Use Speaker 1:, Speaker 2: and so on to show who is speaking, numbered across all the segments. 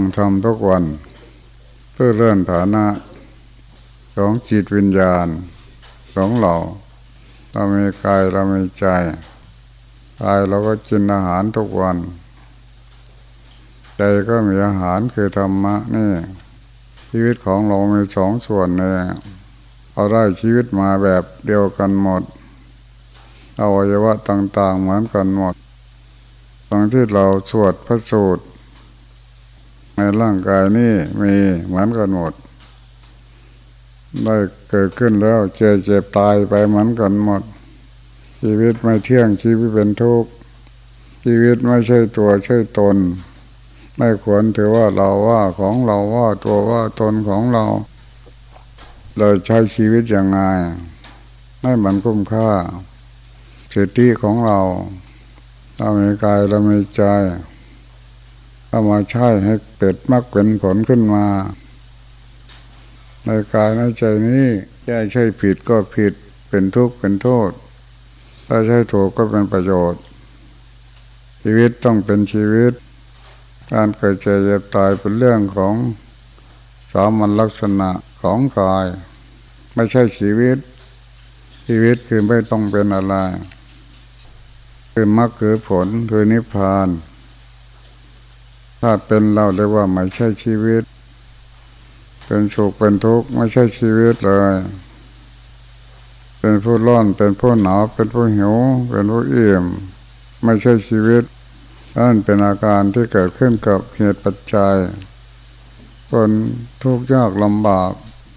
Speaker 1: ังธรรมทุกวัน เพื่อเลื่อนฐานะของจิตวิญญาณของเราเรามีกายเรามีใจกายเราก็กินอาหารทุกวัน ใจก็มีอาหารคือธรรมะนี่ชีวิตของเรามีสองส่วนเนี่ยเอาได้ชีวิตมาแบบเดียวกันหมดอวัยวะต่างๆเหมือนกันหมดตรงที่เราสวดพระสูตร ในร่างกายนี่มีเหมือนกันหมด ได้เกิดขึ้นแล้วเจ็บเจ็บตายไปเหมือนกันหมด ชีวิตไม่เที่ยงชีวิตเป็นทุกข์ชีวิตไม่ใช่ตัวใช่ตน ไม่ควรถือว่าเราว่าของเราว่าตัวว่าตนของเรา เราใช้ชีวิตอย่างไงให้มันคุ้มค่าสิทธิของเราเรามีกายเรามีใจ เอามาใช้ให้เกิดมรรคเป็นผลขึ้นมา ในกายในใจนี้ถ้าใช่ผิดก็ผิดเป็นทุกข์เป็นโทษ ถ้าใช่ถูกก็เป็นประโยชน์ ชีวิตต้องเป็นชีวิต การเกิดเจ็บเจ็บตายเป็นเรื่องของสามัญลักษณะของกาย ไม่ใช่ชีวิต ชีวิตคือไม่ต้องเป็นอะไร คือมรรคคือผลคือนิพพาน ถ้าเป็นเราเรียกว่าไม่ใช่ชีวิต เป็นสุขเป็นทุกข์ไม่ใช่ชีวิตเลย เป็นผู้ร้อนเป็นผู้หนาวเป็นผู้หิว เป็นผู้อิ่มไม่ใช่ชีวิตนั่นเป็นอาการที่เกิดขึ้นกับเหตุปัจจัย คนทุกข์ยากลำบาก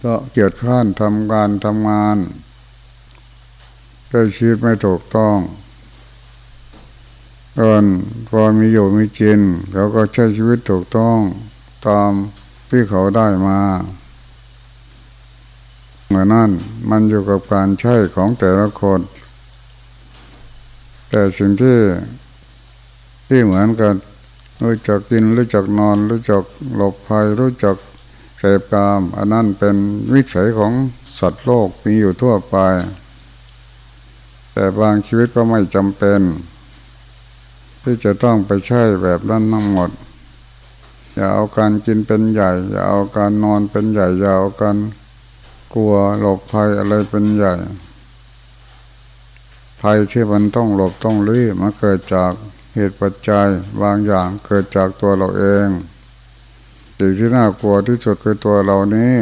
Speaker 1: ก็เกียดข้านทำการทำงานใช้ชีวิตไม่ถูกต้อง ก่อนพอมีอยู่มีจินเขาก็ใช้ชีวิตถูกต้องตามที่เขาได้มาเหมือนนั่นมันอยู่กับการใช้ของแต่ละคน แต่สิ่งที่ที่เหมือนกันรู้จักกินรู้จักนอน รู้จักหลบภัยรู้จักเสพกาม อันนั้นเป็นวิสัยของสัตว์โลกมีอยู่ทั่วไป แต่บางชีวิตก็ไม่จำเป็น ที่จะต้องไปใช้แบบนั้นทั้งหมด อย่าเอาการกินเป็นใหญ่ อย่าเอาการนอนเป็นใหญ่ อย่าเอาการกลัวหลบภัยอะไรเป็นใหญ่ ภัยที่มันต้องหลบต้องลี้มันเกิดจากเหตุปัจจัยบางอย่างเกิดจากตัวเราเองสิ่งที่น่ากลัวที่สุดคือตัวเรานี้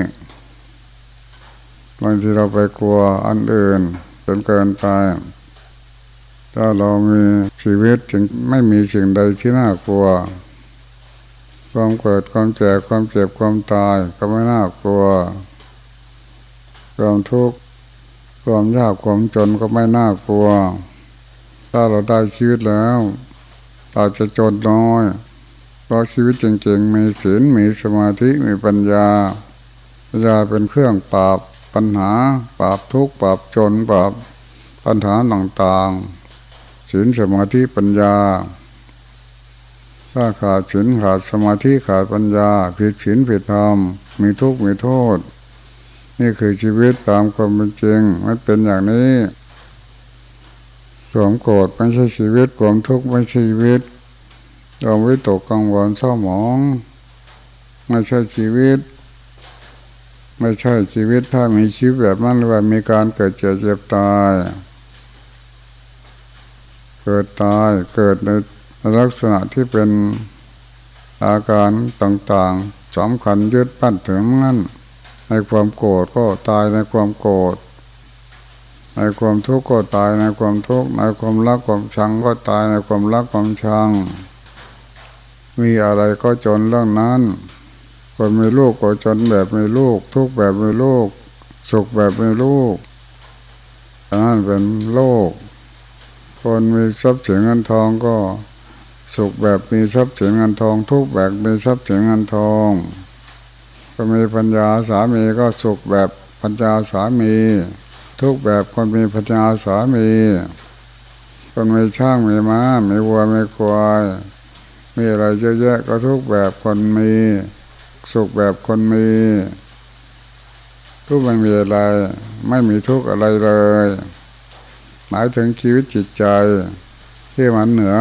Speaker 1: บางทีเราไปกลัวอันอื่นจนเกินไป ถ้าเรามีชีวิตจึงไม่มีสิ่งใดที่น่ากลัว ความเกิดความแก่ความเจ็บความตายก็ไม่น่ากลัว ความทุกข์ความยากความจนก็ไม่น่ากลัว ถ้าเราได้ชีวิตแล้วอาจจะจนน้อย เพราะชีวิตจริงๆมีศีลมีสมาธิมีปัญญาปัญญาเป็นเครื่องปราบปัญหาปราบทุกข์ปราบจนปราบปัญหาต่างๆ ศีลสมาธิปัญญา ถ้าขาดศีลขาดสมาธิขาดปัญญาผิดศีลผิดธรรมมีทุกข์มีโทษ นี่คือชีวิตตามความเป็นจริงมันเป็นอย่างนี้ความโกรธไม่ใช่ชีวิตความทุกข์ไม่ใช่ชีวิตความวิตกกังวลเศร้าหมอง ไม่ใช่ชีวิต ไม่ใช่ชีวิตถ้ามีชีวิตแบบนั้นว่ามีการเกิดเจ็บเจ็บตาย เกิดตายเกิดในลักษณะที่เป็นอาการต่างๆสำคัญยึดปั้นถึงนั้น ในความโกรธก็ตายในความโกรธในความทุกข์ก็ตายในความทุกข์ในความรักความชังก็ตายในความรักความชัง มีอะไรก็จนเรื่องนั้นคนมีลูกก็จนแบบมีลูก ทุกแบบมีลูก สุขแบบมีลูกนั่นเป็นโลก คนมีทรัพย์สินเงินทองก็สุขแบบมีทรัพย์สินเงินทอง ทุกแบบมีทรัพย์สินเงินทองก็มีปัญญาสามีก็สุขแบบปัญญาสามี ทุกแบบคนมีปัญญาสามี คนมีช่างมีม้ามีวัวมีควายมีอะไรเยอะแยะก็ทุกแบบคนมี สุขแบบคนมี ทุกไม่มีอะไร ไม่มีทุกอะไรเลย หมายถึงชีวิตจิตใจ ที่มันเหนือ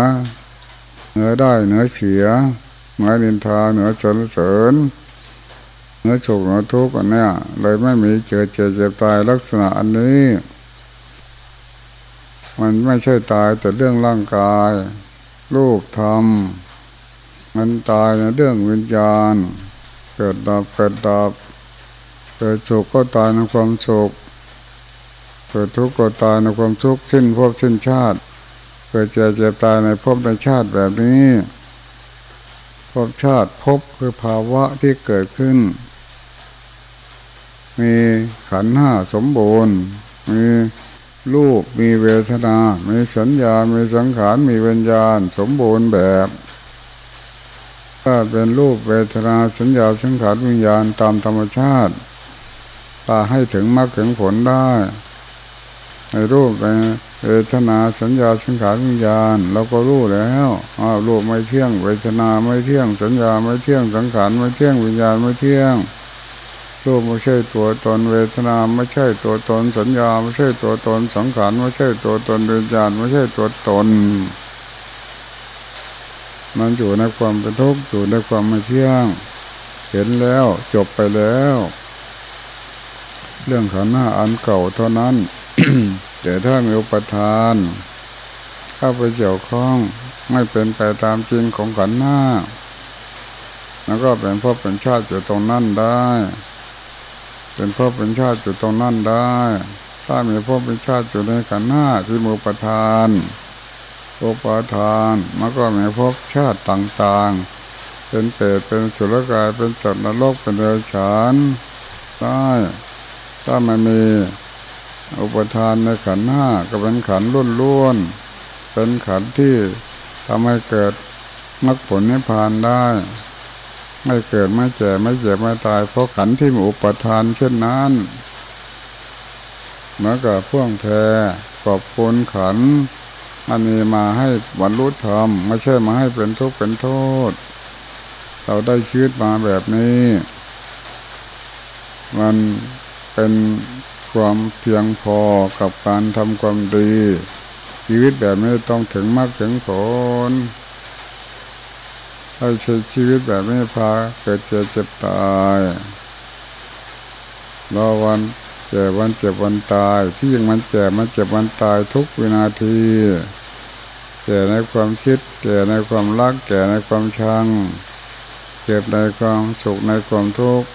Speaker 1: เหนือได้เหนือเสียเหนือนินทาเหนือสรรเสริญเหนือโศกเหนือทุกข์อันเนี้ยเลยไม่มีเกิดเจ็บเจ็บตายลักษณะอันนี้ มันไม่ใช่ตายแต่เรื่องร่างกาย รูปธรรม มันตายในเรื่องวิญญาณ เกิดดับเกิดดับเกิดสุขก็ตายในความสุข เกิดทุกข์ก็ตายในความทุกข์สิ้นภพสิ้นชาติ เกิดเจ็บเจ็บตายในภพในชาติแบบนี้ภพชาติภพคือภาวะที่เกิดขึ้น มีขันห้าสมบูรณ์ มีรูปมีเวทนา มีสัญญา มีสังขาร มีวิญญาณ สมบูรณ์แบบ ถ้าเป็นรูปเวทนาสัญญาสังขารวิญญาณตามธรรมชาติตาให้ถึงมรรคถึงผลได้ ในรูปในเวทนาสัญญาสังขารวิญญาณเราก็รู้แล้วอ้าวรูปไม่เที่ยง เวทนาไม่เที่ยง สัญญาไม่เที่ยงสังขารไม่เที่ยงวิญญาณไม่เที่ยงรูปไม่ใช่ตัวตนเวทนาไม่ใช่ตัวตนสัญญาไม่ใช่ตัวตนสังขารไม่ใช่ตัวตนวิญญาณไม่ใช่ตัวตน มันอยู่ในความเป็นทุกข์อยู่ในความไม่เที่ยง เห็นแล้วจบไปแล้ว เรื่องขันห้าอันเก่าเท่านั้น แต่ถ้ามีอุปทาน เข้าไปเกี่ยวข้องไม่เป็นไปตามจริงของขันหน้า แล้วก็เป็นพ่อเป็นชาติอยู่ตรงนั้นได้ เป็นพ่อเป็นชาติอยู่ตรงนั้นได้ ถ้ามีพ่อเป็นชาติอยู่ในขันหน้าที่มีอุปทานอุปทานมันก็มีภพชาติต่างๆ เป็นเปรตเป็นสุรกายเป็นจัตนรกเป็นเดรัจฉานได้ถ้ามันมี อุปทานในขันห้าก็เป็นขันล้วนล้วนเป็นขันที่ทำให้เกิดมรรคผลนิพพานได้ ไม่เกิดไม่เจ็บไม่เจ็บไม่ตาย เพราะขันที่มีอุปทานเช่นนั้นเหมือกับพ่วงแพรขอบคุณขันอันนี้มาให้บรรลุธรรมไม่ใช่มาให้เป็นทุกข์เป็นโทษ เราได้ชีวิตมาแบบนี้ มันเป็น ความเพียงพอกับการทำความดี ชีวิตแบบนี้ต้องถึงมากถึงผลให้ใช้ชีวิตแบบนี้พาเกิดเจ็บเจ็บตายรอวันเจ็บวันเจ็บวันตายที่ยังมันเจ็บมันเจ็บวันตายทุกวินาทีแก่ในความคิดแก่ในความรักแก่ในความชังเจ็บในความสุขในความทุกข์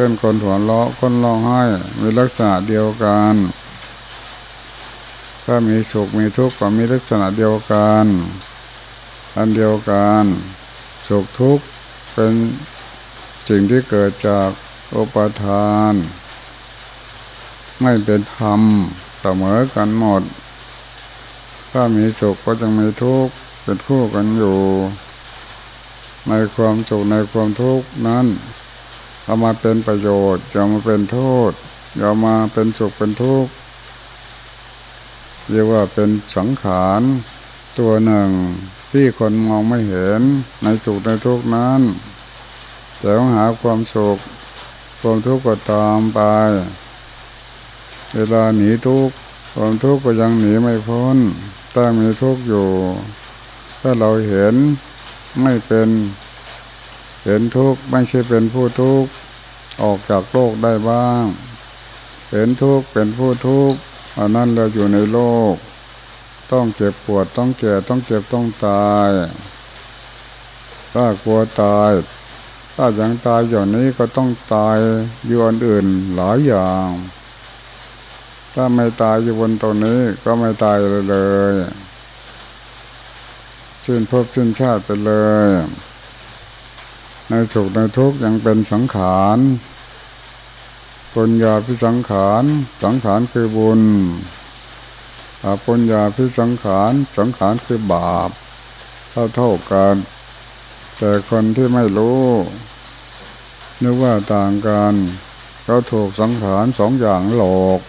Speaker 1: เพื่นคนหัวเราะคนร้องไห้มีลักษณะเดียวกัน ถ้ามีสุขมีทุกข์ก็มีลักษณะเดียวกันอันเดียวกันสุขทุกข์เป็นสิ่งที่เกิดจากอุปทาน ไม่เป็นธรรมเสมอกันหมด ถ้ามีสุขก็จะมีทุกข์เป็นคู่กันอยู่ ในความสุขในความทุกข์นั้น เอามาเป็นประโยชน์อย่ามาเป็นโทษอย่ามาเป็นสุขเป็นทุกข์เรียกว่าเป็นสังขารตัวหนึ่งที่คนมองไม่เห็นในสุขในทุกข์นั้นแต่ต้องหาความสุขความทุกข์ก็ตามไป เวลาหนีทุกข์ความทุกข์ก็ยังหนีไม่พ้นถ้ามีทุกข์อยู่ ถ้าเราเห็นไม่เป็น เห็นทุกข์ไม่ใช่เป็นผู้ทุกข์ออกจากโลกได้บ้าง เห็นทุกข์เป็นผู้ทุกข์อันนั้นเราอยู่ในโลก ต้องเจ็บปวดต้องแก่ต้องเจ็บต้องตายถ้ากลัวตาย ถ้ายังตายอย่างนี้ก็ต้องตายอยู่อันอื่นหลายอย่าง ถ้าไม่ตายอยู่บนตรงนี้ก็ไม่ตายเลยเลยชื่นพบชื่นชาติไปเลย ในสุขในทุกข์ยังเป็นสังขารปุญญาพิสังขาร สังขารคือบุญอาปุญญาพิสังขาร สังขารคือบาป เท่าเท่ากัน แต่คนที่ไม่รู้นึกว่าต่างกันก็ถูกสังขารสองอย่างหลอก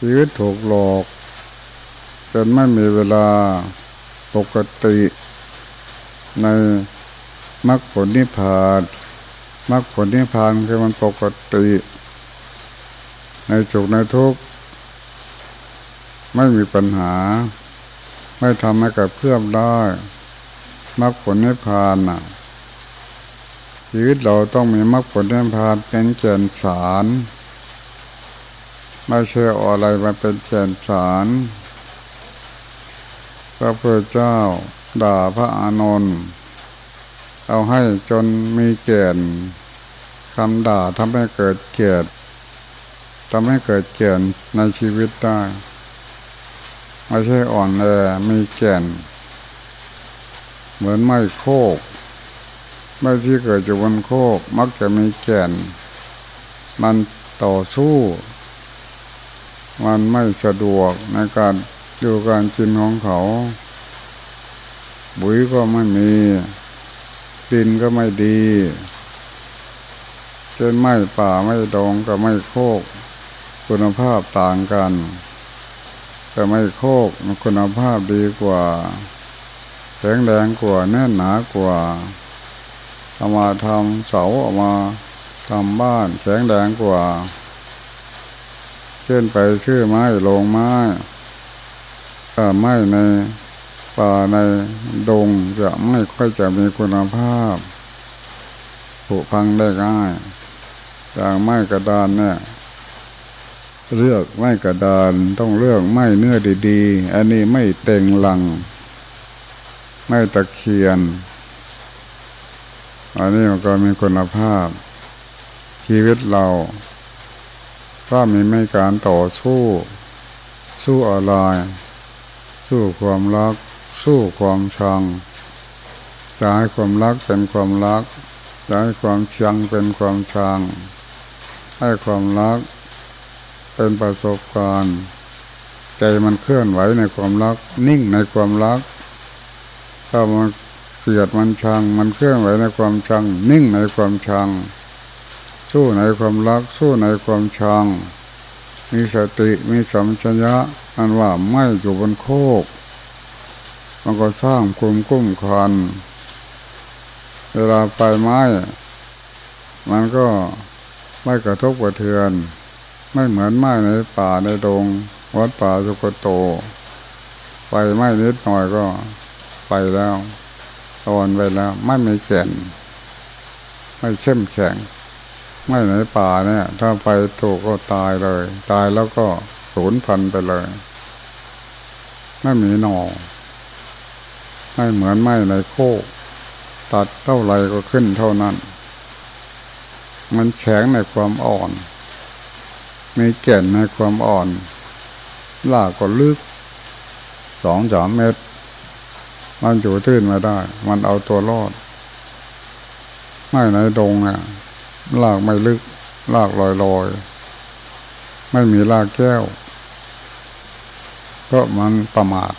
Speaker 1: ชีวิตถูกหลอกจนไม่มีเวลาปกติใน มรรคผลนิพพานมรรคผลนิพพานคือมันปกติ ในสุขในทุกข์ไม่มีปัญหา ไม่ทำให้กับเพื่อมได้มรรคผลนิพพานน่ะชีวิตเราต้องมีมรรคผลนิพพานเป็นเกณฑ์สารไม่ใช่อะไรมาเป็นเกณฑ์สารพระพุทธเจ้าด่าพระอานนท์ เอาให้จนมีเกณฑ์คำด่าทำให้เกิดเกียรติทำให้เกิดเกียรติในชีวิตได้ไม่ใช่อ่อนแอมีแก่นเหมือนไม้โคกไม้ที่เกิดจากบนโคก มักจะมีแก่นมันต่อสู้ มันไม่สะดวกในการดูการกินของเขา บุ๋ยก็ไม่มี ดินก็ไม่ดีเช่นไม้ป่าไม่ดองกับไม้โคก คุณภาพต่างกัน แต่ไม่โคกมันคุณภาพดีกว่าแข็งแรงกว่าแน่นหนากว่าเอามาทำเสาเอามาทำบ้านแข็งแรงกว่าเช่นไปซื้อไม้ลงไม้ไม้ใน ป่าในดงจะไม่ค่อยจะมีคุณภาพผุพังได้ง่ายอย่างไม้กระดานเนี่ยเลือกไม้กระดานต้องเลือกไม้เนื้อดีๆ อันนี้ไม่เต็งหลัง ไม่ตะเคียน อันนี้มันก็มีคุณภาพ ชีวิตเราก็มีไม่การต่อสู้ สู้อะไร สู้ความรัก สู้ความชังจะให้ความรักเป็นความรักจะให้ความชังเป็นความชัง ให้ความรักเป็นประสบการณ์ ใจมันเคลื่อนไหวในความรัก นิ่งในความรัก ถ้ามันเกลียดมันชัง มันเคลื่อนไหวในความชัง นิ่งในความชัง สู้ในความรัก สู้ในความชัง มีสติมีสัมชัญญะอันว่าไม่อยู่บนโคก มันก็สร้างคุมกุ้มคันเวลาไปไม้ มันก็ไม่กระทบกระเทือน ไม่เหมือนไม้ในป่าในดง วัดป่าสุกโต ไปไม้นิดหน่อยก็ไปแล้วตอนไปแล้ว ไม่มีแก่น ไม่เข้มแข็ง ไม่ในป่าเนี่ย ถ้าไปถูกก็ตายเลย ตายแล้วก็สูญพันธุ์ไปเลย ไม่มีหนอ ไม่เหมือนไม้ในโคกตัดเท่าไรก็ขึ้นเท่านั้น มันแข็งในความอ่อน มีแก่นในความอ่อนลากก็ลึกสองสามเมตร มันอยู่ตื้นมาได้ มันเอาตัวรอด ไม่ในดงอะลากไม่ลึก ลากลอยลอยไม่มีลากแก้วเพราะมันประมาท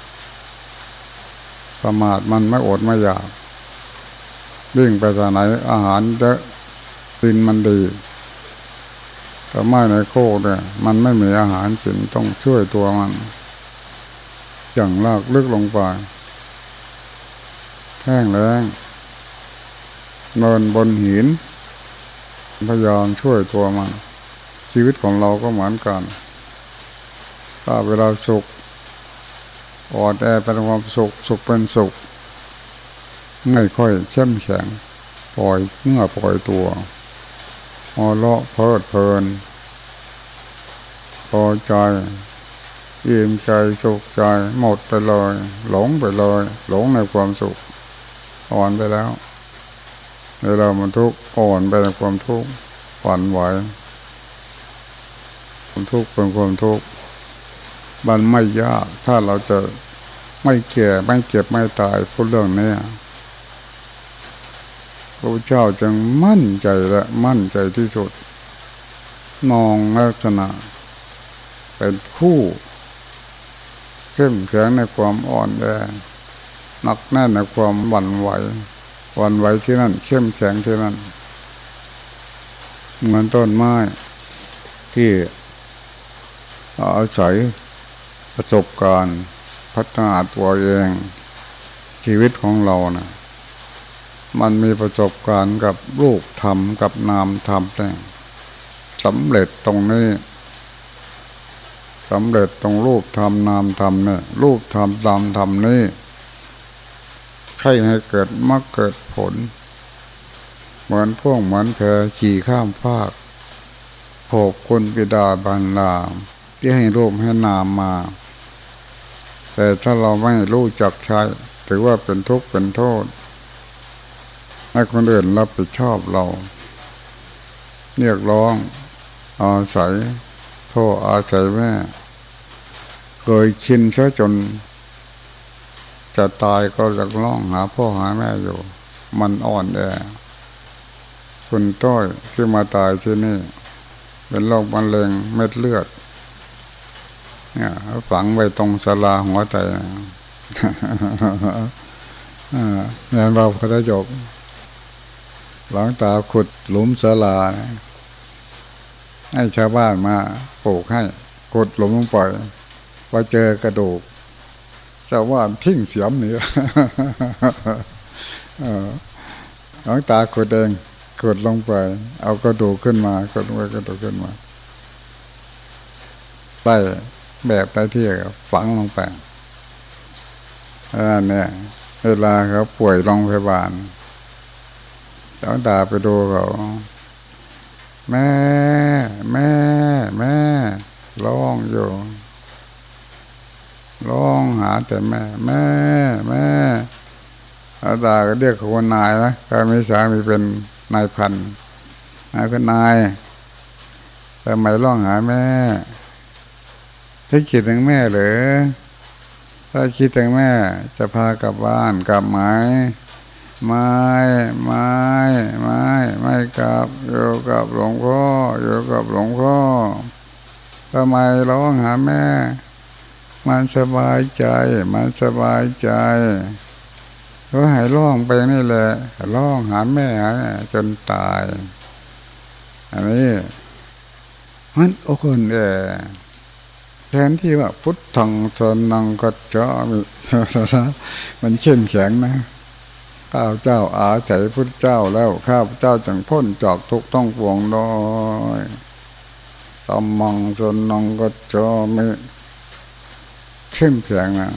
Speaker 1: ประมาทมันไม่อดไม่อยากวิ่งไปทางไหนอาหารเยอะดินมันดีแต่ไม่ในโคกเนี่ยมันไม่มีอาหารกินต้องช่วยตัวมัน อย่างลากลึกลงไปแห้งแรงเนินบนหินพยายามช่วยตัวมัน ชีวิตของเราก็เหมือนกัน ถ้าเวลาสุข อ่อนแอเป็นความสุขสุขเป็นสุขไม่ค่อยเข้มแข็งปล่อยเมื่อปล่อยตัวหัวเราะเพลิดเพลินพอใจอิ่มใจสุขใจหมดไปเลยหลงไปเลยหลงในความสุข อ่อนไปแล้วเวลามันทุกข์อ่อนไปในความทุกข์ฝันไหวความทุกข์เป็นความทุกข์ มันไม่ยาก ถ้าเราจะไม่แก่ไม่เจ็บไม่ตายพูดเรื่องนี้พระเจ้าจึงมั่นใจและมั่นใจที่สุดมองลักษณะ เป็นคู่เข้มแข็งในความอ่อนแอหนักแน่นในความหวั่นไหวหวั่นไหวที่นั่น เข้มแข็งที่นั่นเหมือนต้นไม้ที่อาศัย ประสบการณ์ พัฒนาตัวเอง ชีวิตของเรานะ่ะมันมีประสบการณ์กับลูกทำกับนามทำแต่สำเร็จตรงนี้สำเร็จตรงรูปทำนามทำเนี่ยรูปทำตามทำนี่ใช่ให้เกิดมรรคเกิดผล เหมือนพวกเหมือนเธอขี่ข้ามภาคโผกคุณปิดาบันลามที่ให้รูปให้นามมา แต่ถ้าเราไม่รู้จักใช้ถือว่าเป็นทุกข์เป็นโทษ ให้คนอื่นรับผิดชอบเราเรียกร้องอาศัยโทษอาศัยแม่เคยชินซะจน จะตายก็จะร้องหาพ่อหาแม่อยู่ มันอ่อนแอคุณต้อยที่มาตายที่นี่ เป็นโรคมะเร็งเม็ดเลือด เนี่ยฝังไว้ตรงสลาหัวใจเรียนเราพระจบ หลังตาขุดหลุมสลา ให้ชาวบ้านมาปลูกให้ขุดหลุมลงไปพอเจอกระดูกชาวบ้านทิ้งเสียมนี่หลังตาขุดเองขุดลงไป เอากระดูกขึ้นมากดลงไปกระดูกขึ้นมาใต้ แบบใต้ที่ฝังลงไปอันนี้เวลาเขาป่วยโรงพยาบาลหลวงตาไปดูเขาแม่ แม่ แม่ร้องอยู่ร้องหาแต่แม่ แม่ แม่อาตาก็เรียกคนนายนะถ้ามีสามีเป็นนายพันนายก็นายแต่ไม่ร้องหาแม่ ถ้าคิดถึงแม่หรือ ถ้าคิดถึงแม่ จะพากลับบ้านกลับไหมไม่ไม่ไม่ไม่กลับอยู่กับหลวงพ่ออยู่กับหลวงพ่อทำไมร้องหาแม่ มันสบายใจ มันสบายใจก็หายร้องไปนี่แหละร้องหาแม่จนตาย อันนี้มันโอคนเอ แทนที่ว่าพุทธังสนังก็จะมีมันเข้มแข็งนะข้าเจ้าอาศัยพุทธเจ้าแล้วข้าพเจ้าจึงพ้นจากทุกต้องปวงน้อยสัมมังสนังก็จะมีเข้มแข็งนะ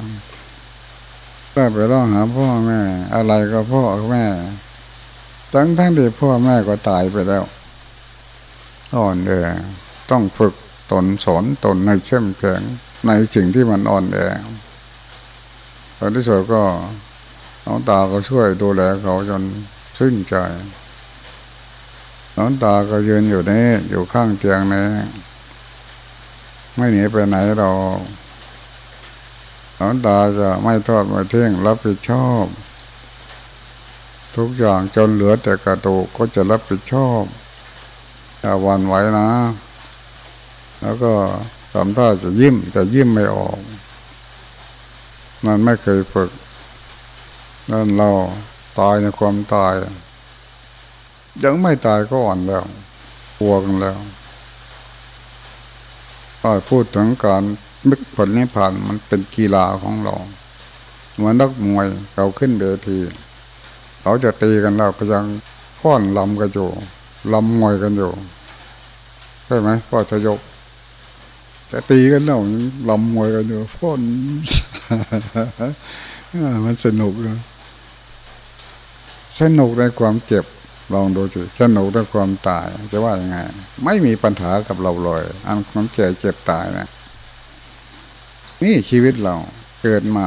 Speaker 1: ถ้ไปร้องหาพ่อแม่ อะไรก็พ่อแม่ทั้งทั้งที่พ่อแม่ก็ตายไปแล้วอ่อนแอต้องฝึก ตนสอนตนในเข้มแข็งในสิ่งที่มันอ่อนแอตอนที่สุดก็น้องตาก็ช่วยดูแลเขาจนซึ้งใจน้องตาก็ยืนอยู่นี่อยู่ข้างเตียงนี้ไม่หนีไปไหนเราน้องตาจะไม่ทอดไม่เที่ยงรับผิดชอบ ทุกอย่างจนเหลือแต่กระดูกก็จะรับผิดชอบอย่าวันไหวนะ แล้วก็ทำท่าจะยิ้มแต่ยิ้มไม่ออก มันไม่เคยฝึกนั่นเราตายในความตาย ยังไม่ตายก็อ่อนแล้วกลัวกันแล้วก็พูดถึงการมึกผลนิพพานมันเป็นกีฬาของเราเหมือนนักมวยเราขึ้นเดทีเขาจะตีกันแล้วก็ยังพ้อนลำกันอยู่ลำมวยกันอยู่ใช่ไหมพ่อทยก จะตีกันแล้วลำมวยกันอยู่พ้นมันสนุกเลยสนุกในความเจ็บลองดูสิสนุกในความตาย จะว่ายังไง ไม่มีปัญหากับเราเลยอันความเจ็บเจ็บตายนะนี่ชีวิตเราเกิดมา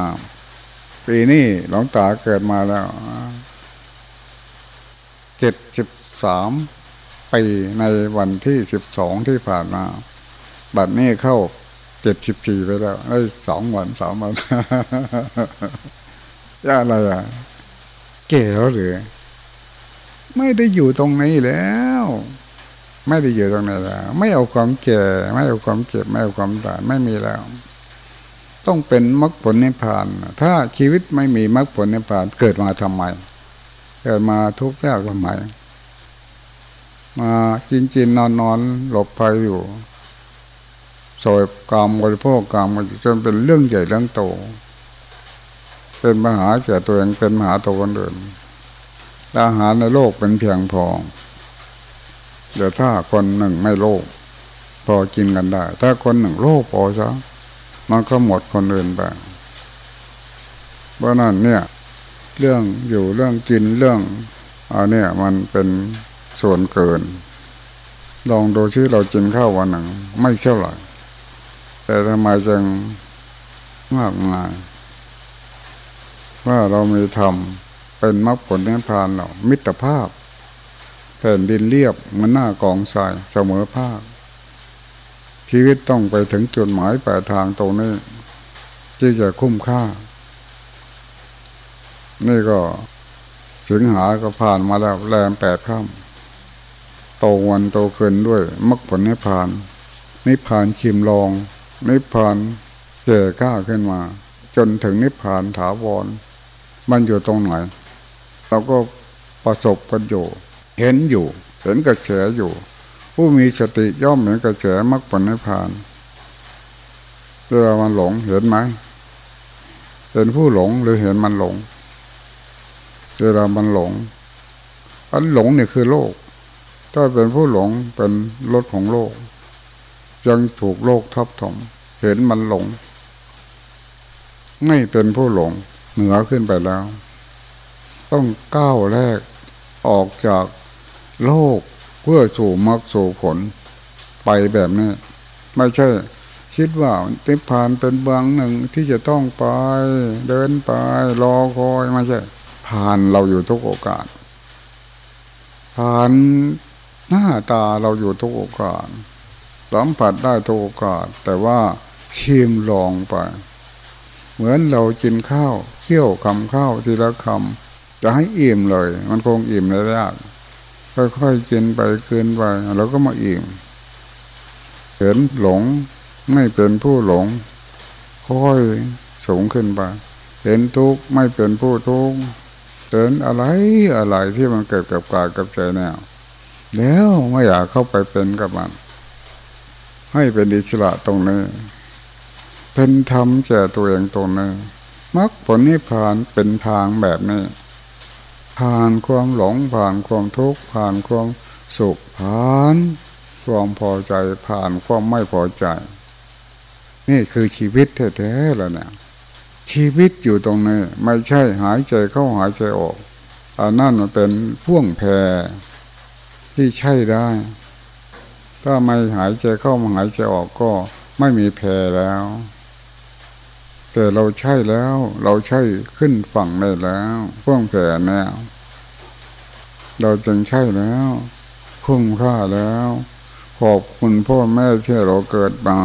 Speaker 1: ปีนี้หลวงตาเกิดมาแล้วเจ็ดสิบสามปีในวันที่สิบสองที่ผ่านมา บัดนี้เข้าเจ็ดสิบสี่ไปแล้วได้สองวันสามวันยาอะไรอะเก่แล้วหรือไม่ได้อยู่ตรงนี้แล้ว ไม่ได้อยู่ตรงไหนแล้ว ไม่เอาความแก่ไม่เอาความเจ็บ ไม่เอาความตายไม่มีแล้ว ต้องเป็นมรรคผลนิพพาน ถ้าชีวิตไม่มีมรรคผลนิพพาน เกิดมาทำไม เกิดมาทุกข์ยากลำไมมาจินจินนอนนอนหลบภัยอยู่ สวยกรรมบริโภคกรรมจนเป็นเรื่องใหญ่เรื่องโต เป็นมหาเสียตัวเองเป็นมหาตัวคนอื่นอาหารในโลกเป็นเพียงพอเดี๋ยวถ้าคนหนึ่งไม่โลภพอกินกันได้ ถ้าคนหนึ่งโลภพอซะมันก็หมดคนอื่นไปเพราะนั้นเนี่ย เรื่องอยู่เรื่องกินเรื่องอันเนี้ยมันเป็นส่วนเกิน ลองดูที่เรากินข้าววันหนึ่งไม่เท่าไหร่ แต่ทำไมจึงมากมายว่าเรามีธรรมเป็นมรรคผลนิพพานเรามิตรภาพแผ่นดินเรียบมือนหน้ากองทรายเสมอภาค ชีวิตต้องไปถึงจุดหมายปลายทางตรงนี้ที่จะคุ้มค่า นี่ก็สิงหาก็ผ่านมาแล้วแรมแปดข้ามโตวันโตคืนด้วยมรรคผลนิพพานนิพพานชิมลอง นิพพานเก่ก้าขึ้นมา จนถึงนิพพานถาวร มันอยู่ตรงไหน เราก็ประสบกันอยู่เห็นอยู่ เห็นกระแสอยู่ ผู้มีสติย่อมเห็นกระแสมรรคผลนิพพานเวลามันหลงเห็นไหมเห็นผู้หลงหรือเห็นมันหลงเวลามันหลง อันหลงเนี่ยคือโลก ถ้าเป็นผู้หลงเป็นรถของโลก ยังถูกโลกทับถม เห็นมันหลง ไม่เป็นผู้หลง เหนือขึ้นไปแล้ว ต้องก้าวแรกออกจากโลกเพื่อสู่มรรคสู่ผลไปแบบนี้ ไม่ใช่ คิดว่าติพานเป็นเบื้องหนึ่งที่จะต้องไป เดินไป รอคอยไม่ใช่ผ่านเราอยู่ทุกโอกาส ผ่านหน้าตาเราอยู่ทุกโอกาสสัมผัสได้ทุกโอกาส แต่ว่า ชิมลองไป เหมือนเรากินข้าวเคี่ยวคำข้าวทีละคำจะให้อิ่มเลย มันคงอิ่มได้ยากค่อยๆกินไปคืนไปแล้วก็มาอิ่มเห็นหลงไม่เป็นผู้หลง ค่อยสูงขึ้นไปเห็นทุกข์ไม่เป็นผู้ทุกข์เห็นอะไรอะไรที่มันเกิดกับกายกับใจแนวแล้วไม่อยากเข้าไปเป็นกับมัน ให้เป็นอิสระตรงนี้ เป็นธรรมแก่ตัวเองตรงนี้มรรคผลนิพพานเป็นทางแบบนี้ ผ่านความหลงผ่านความทุกข์ผ่านความสุขผ่านความพอใจผ่านความไม่พอใจ นี่คือชีวิตแท้ๆแล้วเนี่ยชีวิตอยู่ตรงนี้ไม่ใช่หายใจเข้าหายใจออกอันนั่นมันเป็นพ่วงแพรที่ใช่ได้ ถ้าไม่หายใจเข้ามาหายใจออกก็ไม่มีแพรแล้ว แต่เราใช่แล้ว เราใช่ขึ้นฝั่งได้แล้วพ่วงแพรแนวเราจึงใช่แล้ว คุ้มค่าแล้ว ขอบคุณพ่อแม่ที่เราเกิดมา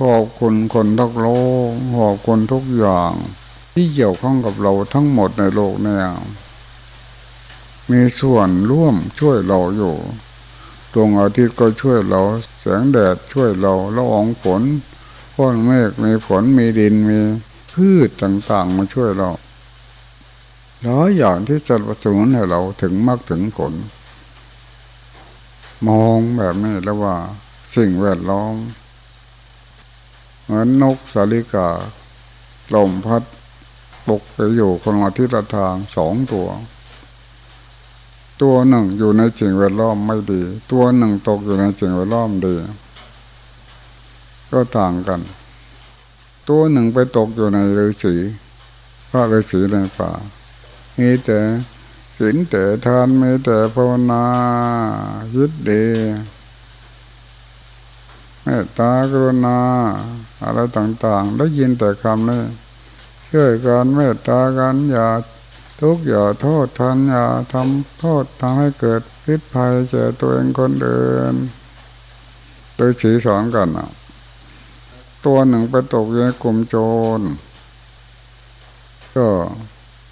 Speaker 1: ขอบคุณคนทุกโลกขอบคุณทุกอย่าง ที่เกี่ยวข้องกับเราทั้งหมดในโลกเนี่ยมีส่วนร่วมช่วยเราอยู่ดวงอาทิตย์ก็ช่วยเรา แสงแดดช่วยเราละอองฝน ก้อนเมฆมีฝนมีดินมีพืชต่างๆ มาช่วยเราหลายอย่างที่จะประจุนให้เราถึงมากถึงผล มองแบบนี้แล้วว่า สิ่งแวดล้อมเหมือนนกสาลิกาลมพัดตกไปอยู่คนละทิศทางสองตัว ตัวหนึ่งอยู่ในสิ่งแวดล้อมไม่ดี ตัวหนึ่งตกอยู่ในสิ่งแวดล้อมดี ก็ต่างกัน ตัวหนึ่งไปตกอยู่ในฤาษีพระฤาษีในป่ามีแต่ศีลแต่ทานมีแต่ภาวนายึดดีมตตากรุณา อะไรต่างๆ ได้ยินแต่คำนี้ช่วยกันเมตตากันอย่าทุกอย่าโทษทันอย่าทำโทษทำให้เกิดพิษภัยแก่ตัวเองคนเดินโดยสีสอนกันอะ ตัวหนึ่งไปตกอยู่ในกลุ่มโจร ก็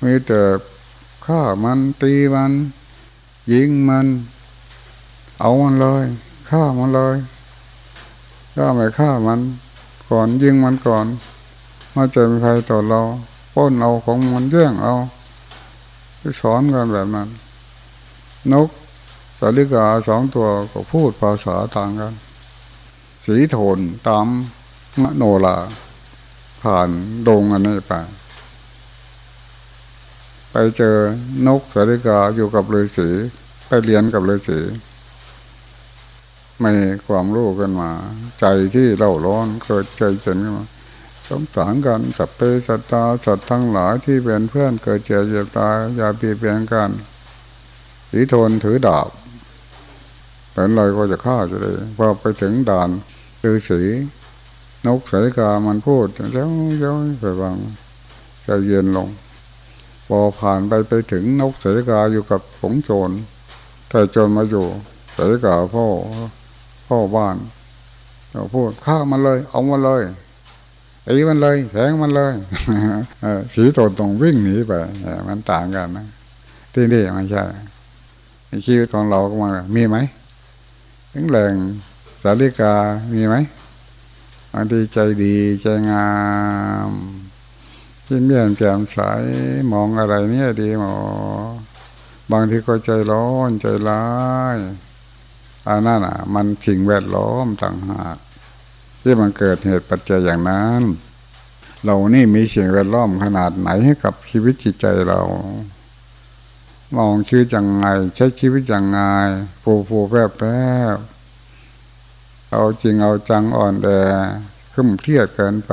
Speaker 1: มีแต่ฆ่ามันตีมัน ยิงมัน เอามันเลยฆ่ามันเลยถ้าไม่ฆ่ามัน ก่อนยิงมันก่อนมาจะมีภัยต่อเราป้นเอาของมันแย่งเอาสอนกันแบบนั้น นกสาลิกาสองตัวก็พูดภาษาต่างกัน สีโทนตาม มโนลาผ่านดงอันนี้ไปไปเจอนกสาลิกาอยู่กับฤาษีไปเรียนกับฤาษีไม่ความรู้กันมา ใจที่เล่าร้อนเกิดใจเย็นขึ้นมาสงสารกันสัพเพสัตตาสัตว์ทั้งหลายที่เป็นเพื่อนเกิดเจ็บเจ็บตายอย่าเบียดเบียนกันสีทนถือดาบเป็นอะไรก็จะฆ่าจะเลยพอไปถึงด่านฤาษี นกสายกามันพูดเจ้าเจ้าไปฟังจะเย็นลง พอผ่านไปไปถึงนกสายกาอยู่กับผงโจรแต่โจรมาอยู่สายกาพ่อพ่อบ้านเราพูดฆ่ามันเลย เอามาเลยไอ้มันเลยแทงมันเลยสีตนตรงวิ่งหนีไปมันต่างกันนะที่นี่ไม่ใช่ชีวิตของเราก็มามีไหมถึงแรงสาริกามีไหม บางทีใจดีใจงามยิ้มแย้มแจ่มใสมองอะไรเนี่ยดีหมอบางทีก็ใจร้อนใจร้ายอันนั้นอะ มันสิ่งแวดล้อมต่างหากที่มันเกิดเหตุปัจจัยอย่างนั้น เรานี่มีสิ่งแวดล้อมขนาดไหนให้กับชีวิตจิตใจเรา มองชีวิตยังไง ใช้ชีวิตยังไงผูผูแปบแปบ เอาจริงเอาจังอ่อนแอขึ้นเครียดเกินไป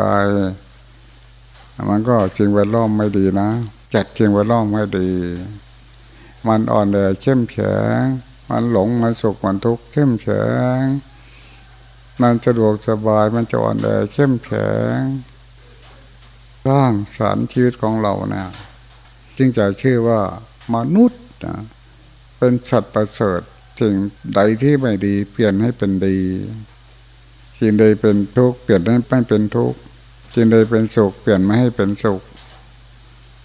Speaker 1: มันก็สิ่งแวดล้อมไม่ดีนะ จัดสิ่งแวดล้อมไม่ดี มันอ่อนแอเข้มแข็งมันหลงมันสุขมันทุกข์เข้มแข็งมันสะดวกสบายมันจะอ่อนแอเข้มแข็งสร้างสารชีวิตของเราเนี่ยจึงจะชื่อว่ามนุษย์นะเป็นสัตว์ประเสริฐ สิ่งใดที่ไม่ดี เปลี่ยนให้เป็นดีสิ่งใดเป็นทุกข์เปลี่ยนให้ไม่เป็นทุกข์สิ่งใดเป็นสุขเปลี่ยนไม่ให้เป็นสุข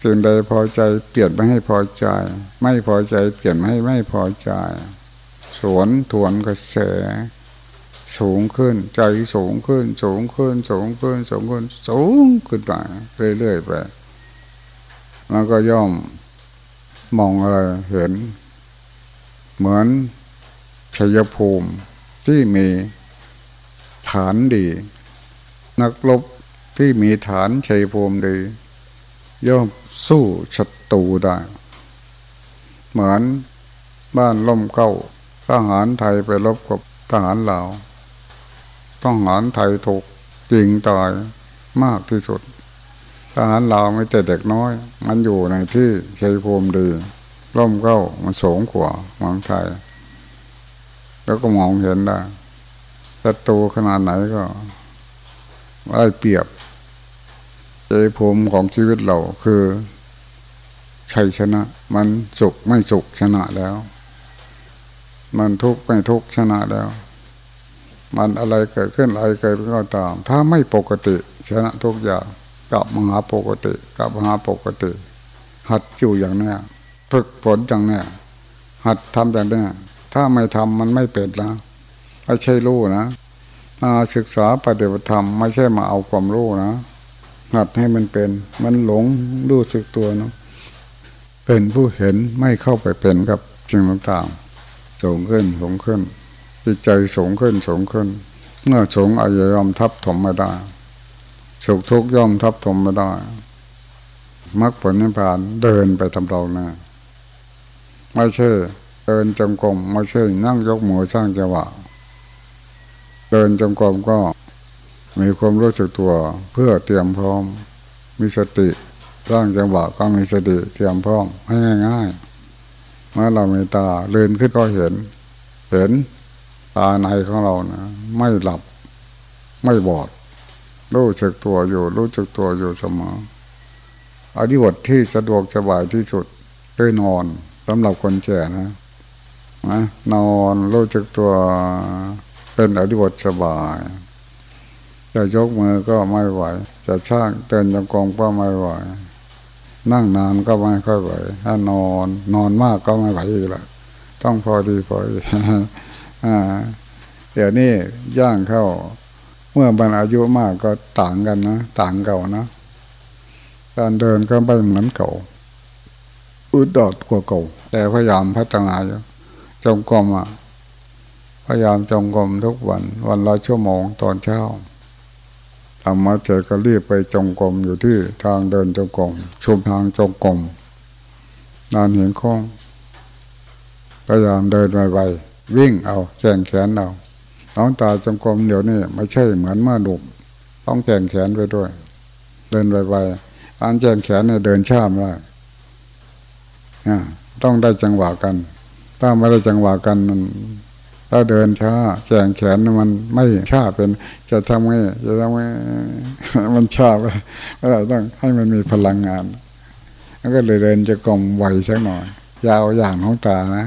Speaker 1: สิ่งใดพอใจเปลี่ยนไม่ให้พอใจ ไม่พอใจเปลี่ยนไม่ให้ไม่พอใจสวนทวนกระแสสูงขึ้น ใจสูงขึ้น สูงขึ้น สูงขึ้น สูงขึ้น สูงขึ้นไปเรื่อยๆไปแล้วก็ย่อมมองอะไรเห็น เหมือน ชัยภูมิที่มีฐานดี นักลบที่มีฐานชัยภูมิดี ย่อมสู้ศัตรูได้ เหมือนบ้านล่มเก้าทหารไทยไปรบกับทหารลาวทหารไทยถูกยิงตายมากที่สุดทหารลาวไม่แต่เด็กน้อย มันอยู่ในที่ชัยภูมิดีล่มเก้ามันสูงกว่าเมืองไทย แล้วก็มองเห็นได้ศัตรูขนาดไหนก็ได้เปรียบใจภูมิของชีวิตเราคือชัยชนะ มันสุขไม่สุขชนะแล้ว มันทุกข์ไม่ทุกข์ชนะแล้ว มันอะไรเกิดขึ้นอะไรเกิดขึ้นก็ตาม ถ้าไม่ปกติ ชนะทุกอย่างกลับมาหาปกติ กลับมาหาปกติ หัดอยู่อย่างนี้ฝึกฝนอย่างนี้หัดทำอย่างนี้ ถ้าไม่ทำมันไม่เป็นแล้วไม่ใช่รู้นะมาศึกษาปฏิบัติธรรมไม่ใช่มาเอาความรู้นะหัดให้มันเป็น มันหลงรู้สึกตัวเนาะเป็นผู้เห็นไม่เข้าไปเป็นกับสิ่งต่างๆสูงขึ้นสูงขึ้น จิตใจสูงขึ้นสูงขึ้น เมื่อสูงอายยอมทับถมไม่ได้สุขทุกข์ย่อมทับถมไม่ได้มรรคผลนิพพานเดินไปทำเราหน้าไม่ใช่ เดินจงกรมไม่ใช่นั่งยกมือสร้างจังหวะเดินจงกรมก็มีความรู้สึกตัวเพื่อเตรียมพร้อม มีสติสร่างจังหวะก็มีสติเตรียมพร้อมให้ง่ายๆเมื่อเรามีตาเลื่นขึ้นก็เห็น เห็นตาในของเรานะไม่หลับไม่บอด รู้จักตัวอยู่ รู้จักตัวอยู่เสมออธิบทที่สะดวกสบายที่สุดด้วยนอนสำหรับคนแก่นะ นะนอนรู้จักตัวเป็นอธิบทสบาย จะยกมือก็ไม่ไหว จะช่างเตือนจงกรมก็ไม่ไหว นั่งนานก็ไม่ค่อยไหว ถ้านอนนอนมากก็ไม่ไหวอีกละต้องพอดีพอดีเดี๋ยวนี้ย่างเข้า เมื่อมันอายุมากก็ต่างกันนะ ต่างเก่านะ การเดินก็ไม่เหมือนเก่าอึดดอดกว่าเก่า แต่พยายามพัฒนาอยู่ จงกรมอะพยายามจงกรมทุกวัน วันละชั่วโมงตอนเช้าทำมาเจอก็รีบไปจงกรมอยู่ที่ทางเดินจงกรมชุมทางจงกรมนานเห็นคล้องพยายามเดินไปไปวิ่งเอาแข่งแขนเอาน้องตาจงกรมเดี๋ยวนี้ไม่ใช่เหมือนเมื่อดุมต้องแข่งแขนไปด้วย เดินไปวๆอันแจงแขนเนี่ยเดินช้ามได้ต้องได้จังหวะกัน ถ้าไม่ได้จังหวะกันถ้าเดินช้าแจงแขนมันไม่ช้าเป็นจะทำไงจะทำไงมันช้าไปเราต้องให้มันมีพลังงานแล้วก็เลยเดินจะกลมไวสักหน่อย ยาวอย่างของตานะ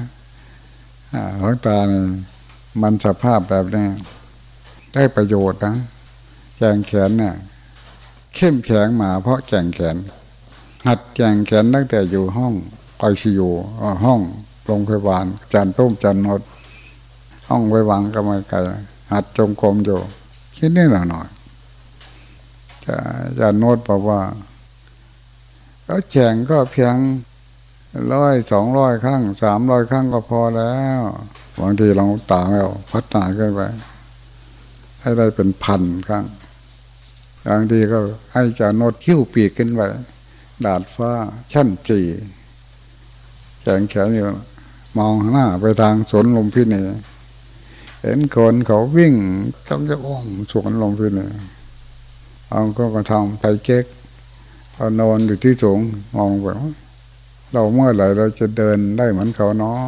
Speaker 1: ของตาเนี่ยมันสภาพแบบนี้ได้ประโยชน์นะแจงแขนเนี่ยเข้มแข็งมาเพราะแจงแขน หัดแจงแขนตั้งแต่อยู่ห้องไอซียูห้อง โรงพยาบาลจันตุ้มจันนดห้องไว้วางก็ไม่ไกลหัดจงกรมอยู่คิดนี่หน่อยจะจะโน้ตบอกว่าก็แข่งก็เพียงร้อยสองร้อยครั้งสามร้อยครั้งก็พอแล้วบางทีเราตาแล้วพัฒนาขึ้นไปให้ได้เป็นพันครั้งบางทีก็ให้จะโน้ตคิ้วปีกขึ้นไปดาดฟ้าชั้นจีแขงแขนอยู่ มองหน้าไปทางสวนลมพินีเห็นคนเขาวิ่งต้องจะอ้อมสวนลมพินีเอาก็กระทำไทเก๊กเอานอนอยู่ที่สูงมองแบบเราเมื่อไหร่เราจะเดินได้เหมือนเขาเนาะ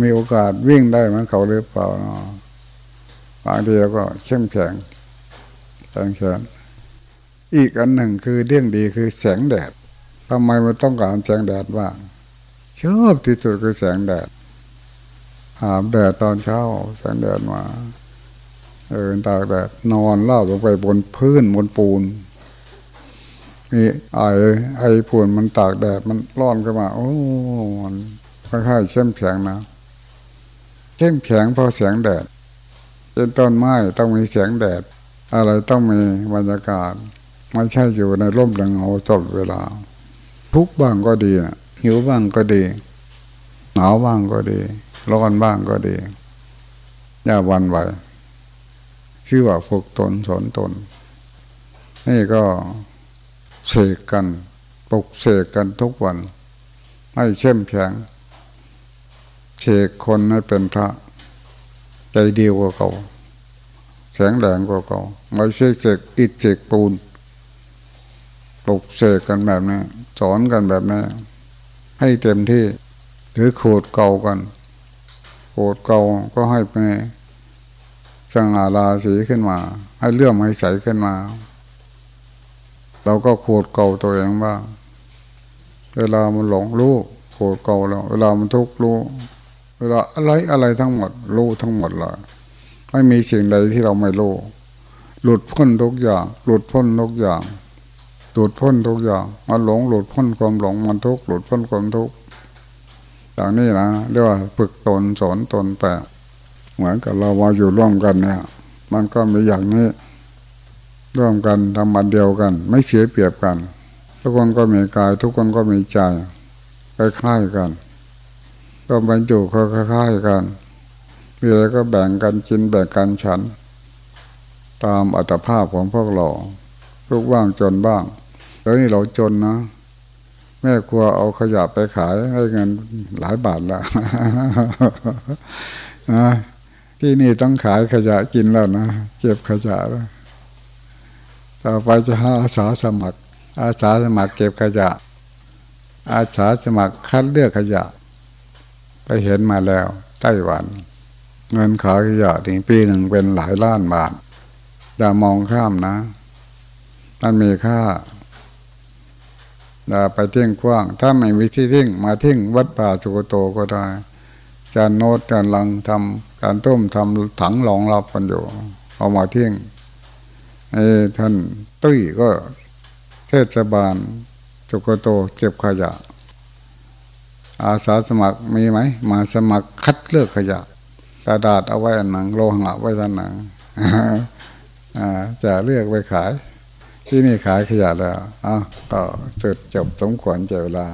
Speaker 1: มีโอกาสวิ่งได้เหมือนเขาหรือเปล่าเนาะบางทีเราก็เข้มแข็งแข็งแข็งอีกอันหนึ่งคือเรื่องดีคือแสงแดดทำไมมันต้องการแสงแดดบ้าง ชอบที่สุดคือแสงแดดอาบแดดตอนเช้าแสงแดดมาเออตากแดดนอนเล่าลงไปบนพื้นบนปูนมีไอไอปูนมันตากแดดมันร้อนขึ้นมา โอ้มันค่อยๆเข้มแข็งนะเข้มแข็งเพราะแสงแดดเป็นต้นไม้ต้องมีแสงแดด อะไรต้องมีบรรยากาศไม่ใช่อยู่ในร่มแรงเงาตลอดเวลา ทุกบ้างก็ดีนะ หิวบ้างก็ดี หนาวบ้างก็ดี ร้อนบ้างก็ดี อย่าวันไหวชื่อว่าฝึกตนสอนตน นี่ก็เสกกันปลุกเสกกันทุกวัน ให้เข้มแข็งเสกคนให้เป็นพระ ใจเดียวกว่าเขาแข็งแรงกว่าเขาไม่ใช่เสกอิฐเสกปูนปลุกเสกกันแบบนี้สอนกันแบบนี้ ให้เต็มที่ถือโขดเก่ากันโขดเก่าก็ให้ไปสง่าราศีขึ้นมา ให้เลื่อมให้ใสขึ้นมา เราก็โขดเก่าตัวเองบ้างเวลามันหลงรู้โขดเก่าแล้ว เวลามันทุกข์รู้เวลาอะไรอะไรทั้งหมด รู้ทั้งหมดเลยไม่มีสิ่งใดที่เราไม่รู้ หลุดพ้นทุกอย่าง หลุดพ้นทุกอย่าง หลุดพ้นทุกอย่างมันหลงหลุดพ้นความหลงมันทุกข์หลุดพ้นความทุกข์อย่างนี้นะเรียกว่าฝึกตนสอนตนแปะเหมือนกับเรามาอยู่ร่วมกันเนี่ย มันก็มีอย่างนี้ร่วมกันทำมันเดียวกัน ไม่เสียเปรียบกัน ทุกคนก็มีกาย ทุกคนก็มีใจคล้ายๆกันก็บรรจุคล้ายๆกันมีอะไรก็แบ่งกันกินแบ่งกันฉัน ตามอัตภาพของพวกเราลูกว่างจนบ้าง แล้วนี่เราจนนะ แม่ครัวเอาขยะไปขายให้เงินหลายบาทละนะที่นี่ต้องขายขยะกินแล้วนะเจ็บขยะแล้วต่อไปจะหาอาสาสมัคร อาสาสมัครเก็บขยะ อาสาสมัครคัดเลือกขยะ ไปเห็นมาแล้วไต้หวัน เงินขายขยะถึงปีหนึ่งเป็นหลายล้านบาทอย่ามองข้ามนะ มันมีค่า อย่าไปเที่ยงกว้าง ถ้าไม่มีที่ทิ้งมาทิ้งวัดป่าสุโกโตก็ได้จานโนดจานลังทำการต้มทำถังรองรับกันอยู่เอามาทิ้งไอ้ท่านตุ้ยก็เทศบาลสุโกโตเก็บขยะ อาสาสมัครมีไหม มาสมัครคัดเลือกขยะ กระดาษเอาไว้อันหนังโลหะไว้ด้านหนังจะเลือกไปขาย ที่นี่ขายขยะแล้วอ้าวก็สุดจบสมควรเจเวลา